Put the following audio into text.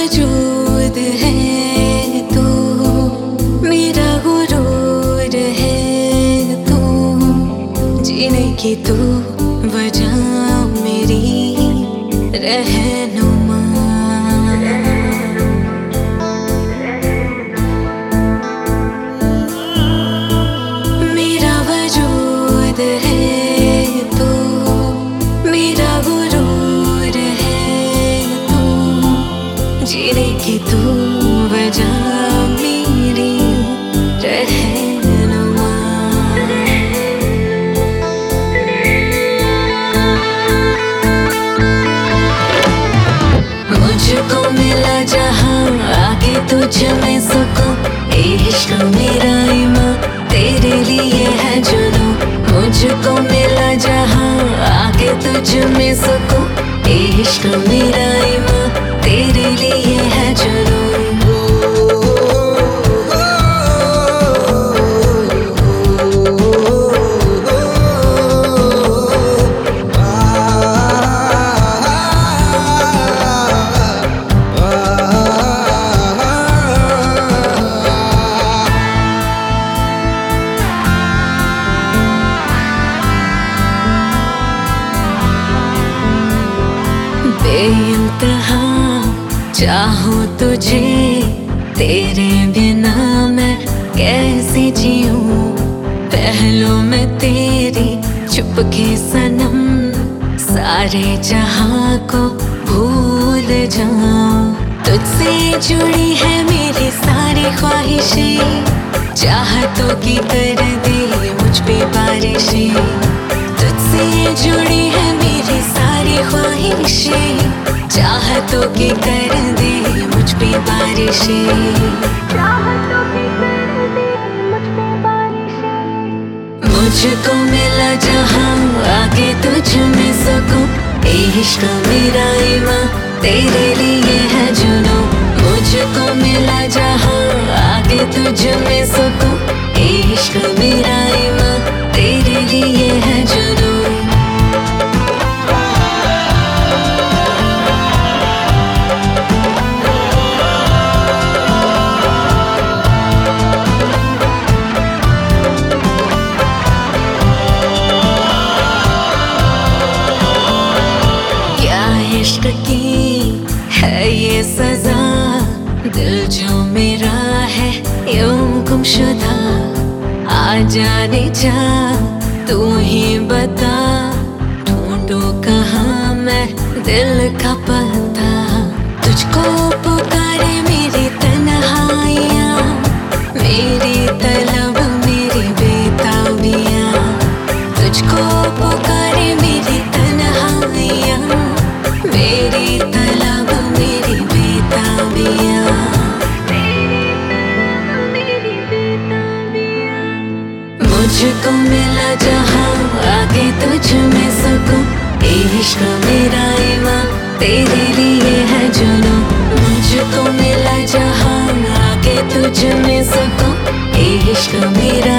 वजूद है तू मेरा गुरूर है तू। जीने की तू वजह मेरी रहनुमा मेरी मुझको मिला जहाँ आगे तुझ में सुकून मेरा तेरे लिए है जुनू मुझको मिला जहाँ आगे तुझ में सुकून, इश्क मेरा बेइंतहा चाहूँ तुझे, तेरे बिना मैं कैसे जीऊं? पहलों में तेरी चुपके सनम, सारे जहाँ को भूल जाऊँ। तुझसे जुड़ी है मेरी सारी ख्वाहिशें, चाहतों की कर दे मुझ पे बारिशें। चाहतों की कर दे मुझ पे बारिशें। मुझको मिला जहाँ आगे तुझ में सकूँ। इश्क मेरा इमा तेरे लिए है जुनू इश्क की है ये सजा। दिल जो मेरा है, यूँ गुमशुदा आ जाने जा, तू ही बता। ढूंढू कहाँ मैं दिल का पता तुझको पुकारे मेरी तन्हाइयाँ, मेरी तलब मुझको मिला जहाँ, आगे तुझ में सुकून। इश्क मेरा ईमान तेरे लिए है जुनू मुझको मिला जहाँ, आगे तुझ में सुकून। इश्क मेरा